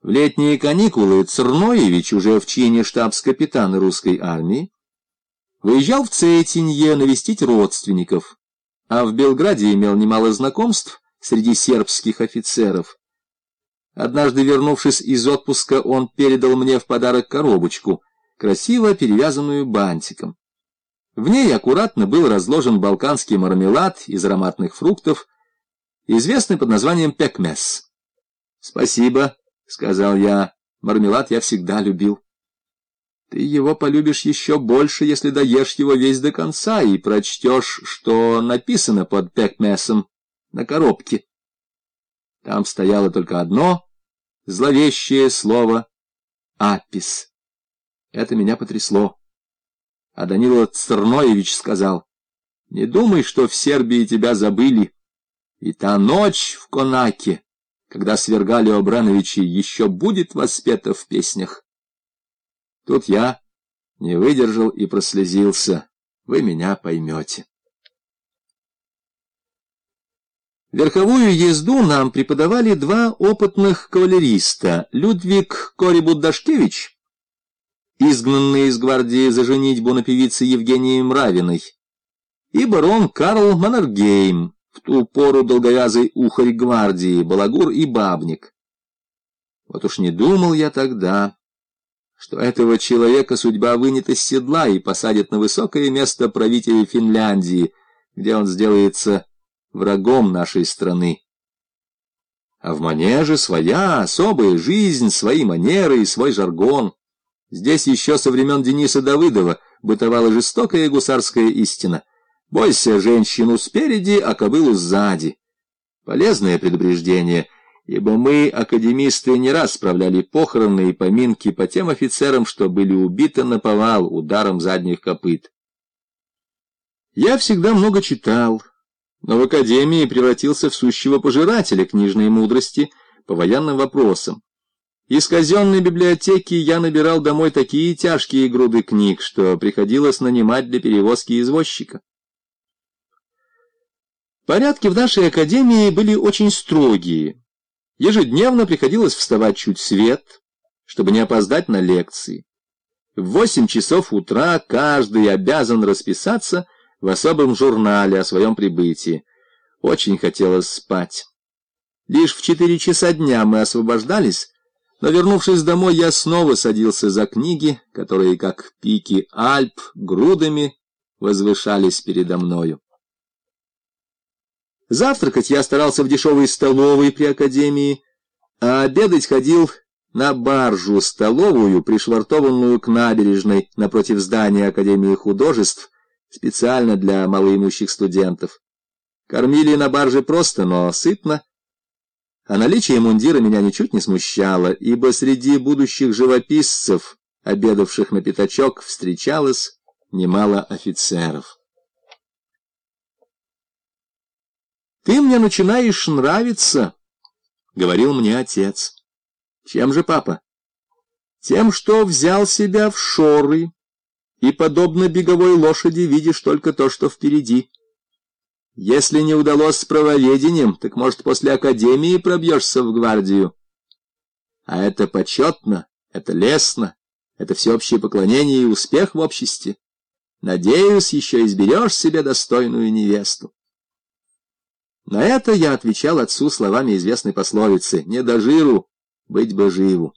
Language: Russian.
В летние каникулы Церноевич, уже в чине штабс-капитана русской армии, выезжал в Цейтинье навестить родственников, а в Белграде имел немало знакомств среди сербских офицеров. Однажды, вернувшись из отпуска, он передал мне в подарок коробочку, красиво перевязанную бантиком. В ней аккуратно был разложен балканский мармелад из ароматных фруктов, известный под названием пекмес. «Спасибо», — сказал я, — «мармелад я всегда любил». «Ты его полюбишь еще больше, если доешь его весь до конца и прочтешь, что написано под пекмесом на коробке». Там стояло только одно зловещее слово «апис». Это меня потрясло. А Данила Церноевич сказал, «Не думай, что в Сербии тебя забыли». И та ночь в Конаке, когда свергали Обрановичи, еще будет воспета в песнях. Тут я не выдержал и прослезился. Вы меня поймете. Верховую езду нам преподавали два опытных кавалериста — Людвиг Корибудашкевич, изгнанный из гвардии за женитьбу на певице Евгении Мравиной, и барон Карл Маннергейм, в ту пору долговязый ухарь гвардии, балагур и бабник. Вот уж не думал я тогда, что этого человека судьба вынет из седла и посадит на высокое место правителя Финляндии, где он сделается врагом нашей страны. А в манеже своя особая жизнь, свои манеры и свой жаргон. Здесь еще со времен Дениса Давыдова бытовала жестокая гусарская истина. Бойся женщину спереди, а кобылу сзади. Полезное предупреждение, ибо мы, академисты, не раз справляли похороны и поминки по тем офицерам, что были убиты на повал ударом задних копыт. Я всегда много читал, но в академии превратился в сущего пожирателя книжной мудрости по военным вопросам. Из казенной библиотеки я набирал домой такие тяжкие груды книг, что приходилось нанимать для перевозки извозчика. Порядки в нашей академии были очень строгие. Ежедневно приходилось вставать чуть свет, чтобы не опоздать на лекции. В восемь часов утра каждый обязан расписаться в особом журнале о своем прибытии. Очень хотелось спать. Лишь в четыре часа дня мы освобождались, но, вернувшись домой, я снова садился за книги, которые, как пики Альп, грудами возвышались передо мною. Завтракать я старался в дешевой столовой при академии, а обедать ходил на баржу-столовую, пришвартованную к набережной напротив здания Академии художеств, специально для малоимущих студентов. Кормили на барже просто, но сытно, а наличие мундира меня ничуть не смущало, ибо среди будущих живописцев, обедавших на пятачок, встречалось немало офицеров. «Ты мне начинаешь нравиться», — говорил мне отец. «Чем же, папа?» «Тем, что взял себя в шоры, и, подобно беговой лошади, видишь только то, что впереди. Если не удалось с правоведением, так, может, после академии пробьешься в гвардию. А это почетно, это лестно, это всеобщее поклонение и успех в обществе. Надеюсь, еще изберешь себе достойную невесту. На это я отвечал отцу словами известной пословицы «Не до жиру, быть бы живу».